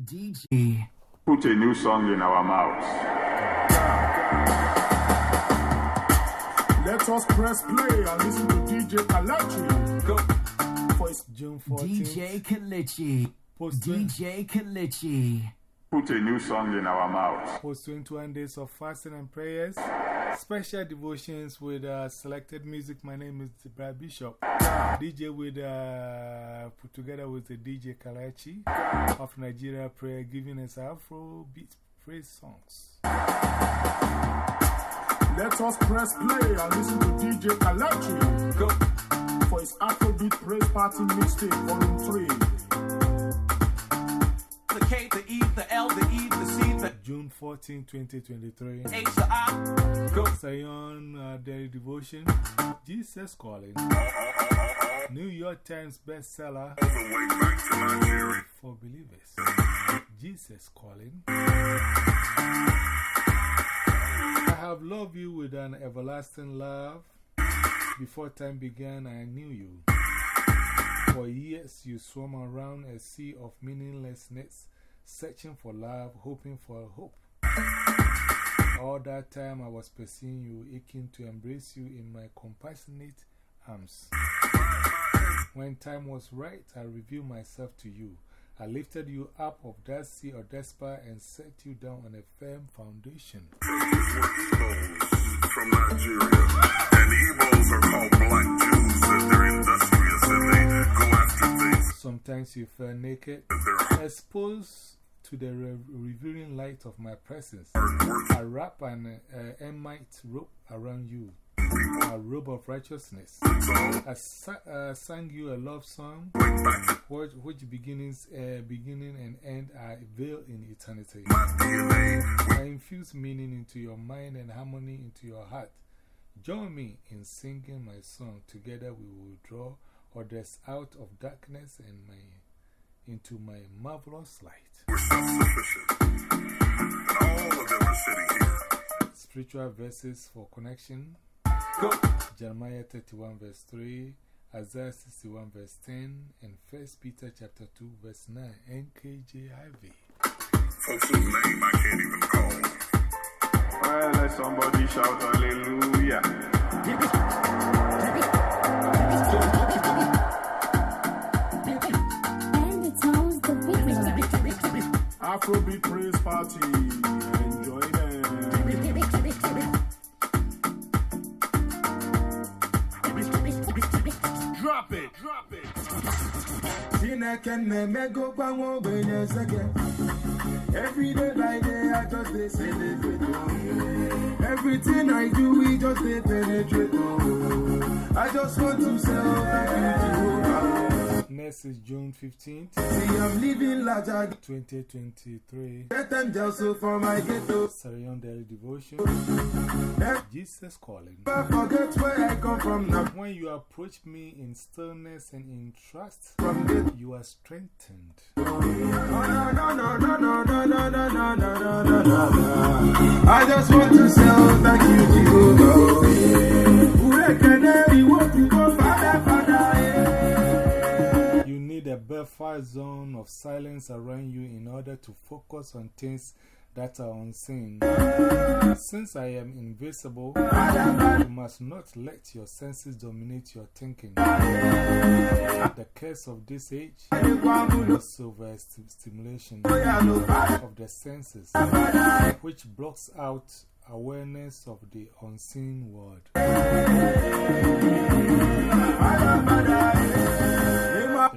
DJ. Put a new song in our mouths. Let us press play and listen to DJ Kalachi. Go. For his June 14th. DJ Kalichi. Post, DJ Kalichi. Put a new song in our mouths. post 21 days of fasting and prayers. Special devotions with uh, selected music. My name is Brad Bishop. DJ with, uh, put together with the DJ Kalachi of Nigeria Prayer, giving us Afro beat praise songs. Let us press play and listen to DJ Kalachi. Go. For his Afrobeat Praise Party Mixtape Volume 3. 14, 2023. H, the I. Go. Zion uh, Daily Devotion. Jesus Calling. New York Times bestseller for believers. Jesus Calling. I have loved you with an everlasting love. Before time began, I knew you. For years, you swam around a sea of meaninglessness, searching for love, hoping for hope. All that time, I was pursuing you, aching to embrace you in my compassionate arms. When time was right, I revealed myself to you. I lifted you up of that sea of despair and set you down on a firm foundation. from Nigeria. And Igbos are called black Jews, and they're industrious and they go after things Sometimes you felt naked, exposed to the re revealing light of my presence. I wrap an uh, ermine rope around you, a robe of righteousness. I sa uh, sang you a love song, which, which beginnings, uh, beginning and end are veiled in eternity. I infuse meaning into your mind and harmony into your heart. Join me in singing my song. Together we will draw others out of darkness and my, into my marvelous light. we're self-sufficient. And all of them are sitting here. Spiritual verses for connection Go. Jeremiah 31 verse 3, Isaiah 61 verse 10, and 1 Peter chapter 2 verse 9, NKJV. Folks whose name I can't even call. Well, let somebody shout hallelujah. Afrobeat Praise Party. Enjoy them. Drop it. Drop it. Every day day, I just they celebrate. oh. Everything I do, we just penetrate. oh. I just want to sell Next is June 15th, 2023. Sarion Daily Devotion. Jesus Calling. When you approach me in stillness and in trust, from you are strengthened. I just want to say thank you, Jehovah. Buffer zone of silence around you in order to focus on things that are unseen. Since I am invisible, you must not let your senses dominate your thinking. The curse of this age is overstimulation of the senses, which blocks out awareness of the unseen world.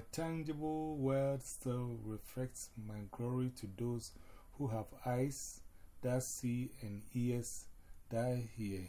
The tangible world still reflects my glory to those who have eyes that see and ears that hear.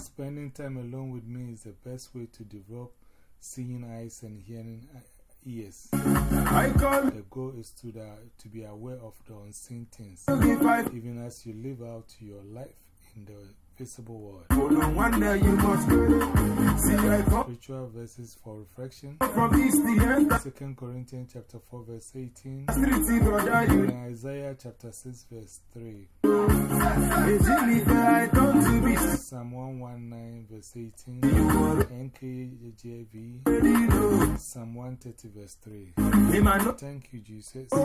Spending time alone with me is the best way to develop seeing eyes and hearing uh, ears. The goal is to, the, to be aware of the unseen things, even as you live out your life in the invisible word. Oh, no wonder you must get it. See, I come Spiritual verses for reflection. from east to end. 2 Corinthians chapter 4 verse 18. Street, brother, you. And Isaiah chapter 6 verse 3. Is it I don't to be Psalm 119 verse 18. NKJV. Psalm 130 verse 3. Thank you, Jesus. Oh,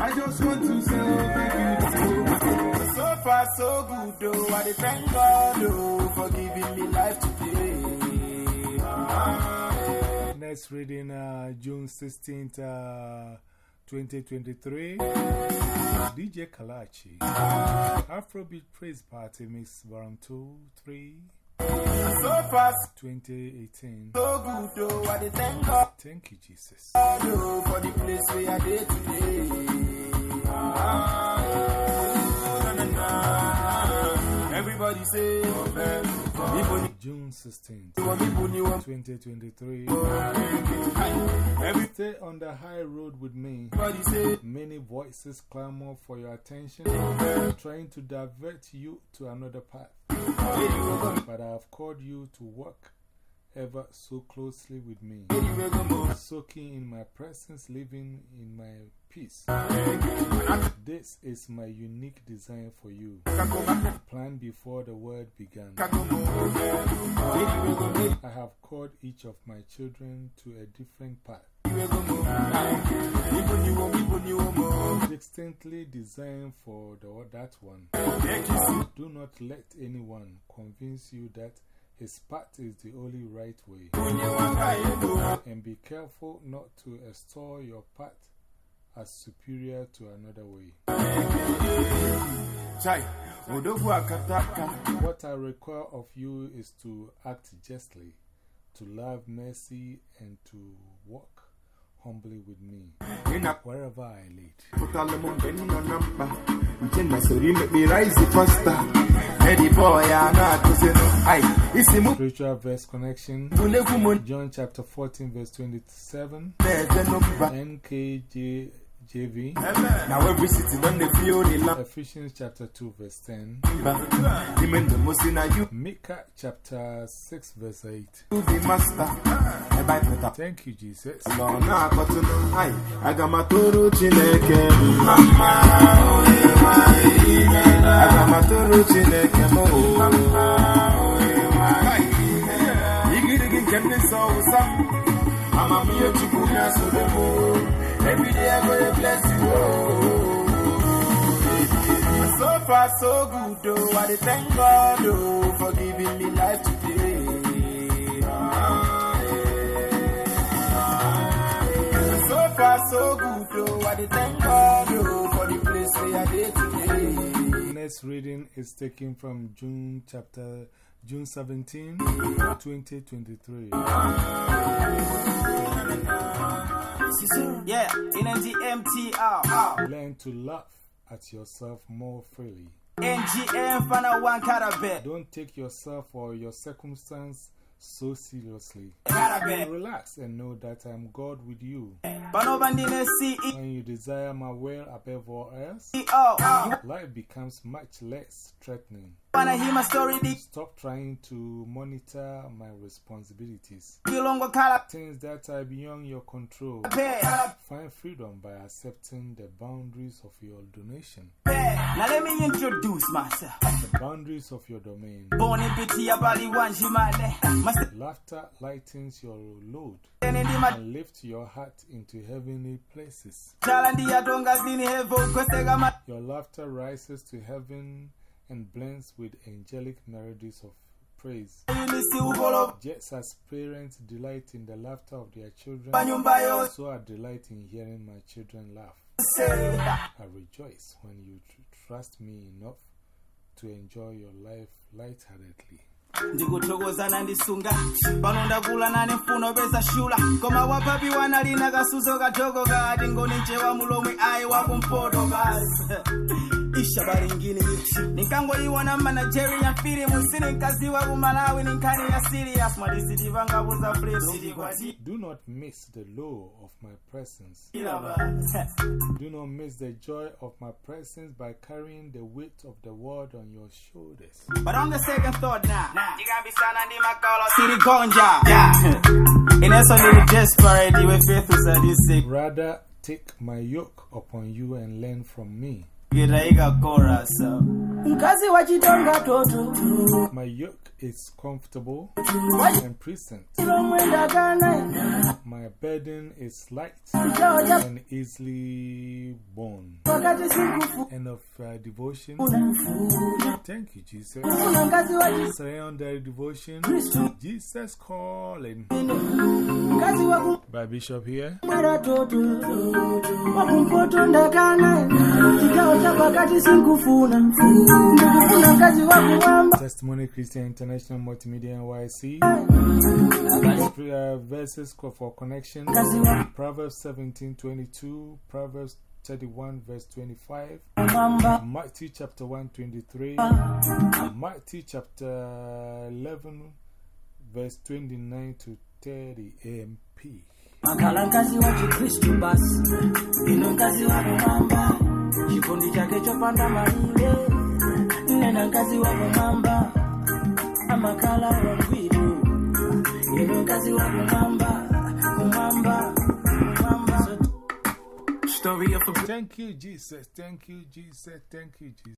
oh. I just want to say thank you. So far, so good, though. I thank God, oh, for giving me life today. Ah, Next reading, uh, June 16th, uh, 2023. DJ Kalachi. Afrobeat Praise Party Mix Volume 2, 3, So far, 2018. so good, though. I thank God, Thank you, Jesus. oh, for the place where I dey today. Everybody say, June 16th, ni wọ́n, Ibo ni wọ́n. 2023. Everybody Stay on the high road with me. Many voices clamor for your attention, trying to divert you to another path. But I have called you to walk ever so closely with me, soaking in my presence, living in my peace. This is my unique design for you, planned before the world began. I have called each of my children to a different path. Distinctly designed for the, that one. Do not let anyone convince you that his path is the only right way. And be careful not to extol your path as superior to another way. Chai, Odofu akataka. What I require of you is to act justly, to love mercy, and to walk humbly with me wherever I lead. putale mo mbeni na namba. Mchena sori make me rise faster. Eddie boy, I know to say no. Aye, isi mu Spiritual verse connection John chapter 14, verse 27, neze NKJV, Now every city don dey feel the lamb. Ephesians chapter 2, verse 10, Even the most in a you Micah chapter 6, verse 8. to be master. Eba ipeta. Thank you, Jesus. Lọ na-akọtụ nụ. Aye, aga m atụrụ Chineke mma. Aga m atụrụ Chineke m Aye. Igirigi nke ndị nsọ wụsa m. Amamihe Chukwu na-asọbe m. Every day I go dey bless you. oh. So far so good oh, I thank God oh, for giving me life today. So far so good oh, I thank God oh, for the place where I dey today. Next reading is taken from June chapter June 17, 2023. Yeah, NNGMTR. Learn to laugh at yourself more freely. NGM Fana One Carabe. Don't take yourself or your circumstance so seriously. Relax and know that I'm God with you. When you desire my will above all else, life becomes much less threatening. Wanna hear my story? The Stop trying to monitor my responsibilities. Things that are beyond your control. Find freedom by accepting the boundaries of your donation, Now let me introduce myself. the boundaries of your domain. Born in Pity Abali Wanjimale. Master Laughter lightens your load and lifts your heart into heavenly places. Chalandi Adonga Zini Hevo Kwesega Mat. Your laughter rises to heaven and blends with angelic melodies of praise. Just as parents delight in the laughter of their children, so I delight in hearing my children laugh. I rejoice when you tr- trust me enough to enjoy your life lightheartedly. Ndikuthokozana ndisunga. Pano ndakula nane mfuno peza shula. Koma wapapi wanalina kasuzo katoko kati ngoni ncewa mulomwe ayi wakumpoto kasi isha balingini ninkangoyiwona mmanagerian filimu sini nkaziwa kumalawi ninkhani ya serious. Mwadisitivangauza flesikwati Do not miss the low of my presence. Do not miss the joy of my presence by carrying the weight of the world on your shoulders. But on the second thought now, ndikambisana ndi makolo siligonja ineso ndili desperate iwe faith usadise Rather, take my yoke upon you and learn from me. Mkazi wa chitonga toto My yoke is comfortable and pleasant. lomwendakana My burden is light and easily borne. End of uh, devotion. Thank you, Jesus. kuna mkazi wa chi- Secondary devotion. Jesus calling. By Bishop here. Kumwera toto wakumpoto ndakana chikao cha pakati sinkufuna ndikufuna mkazi wa kumwamba Testimony Christian International Multimedia NYC. Uh, verses call for connection. Proverbs 17 22, Proverbs 31, verse 25, Matthew chapter 1, 23, Matthew chapter 11, verse 29 to 30 AMP. makhala mkazi wa chikristu basi ino mkazi wa kumwamba chikondi chake chopanda malire nena mkazi wa kumwamba amakhala wangwiru ino mkazi wa kumwamba kumwamba kumwamba story of a Thank you, Jesus. Thank you, Jesus. Thank you, Jesus.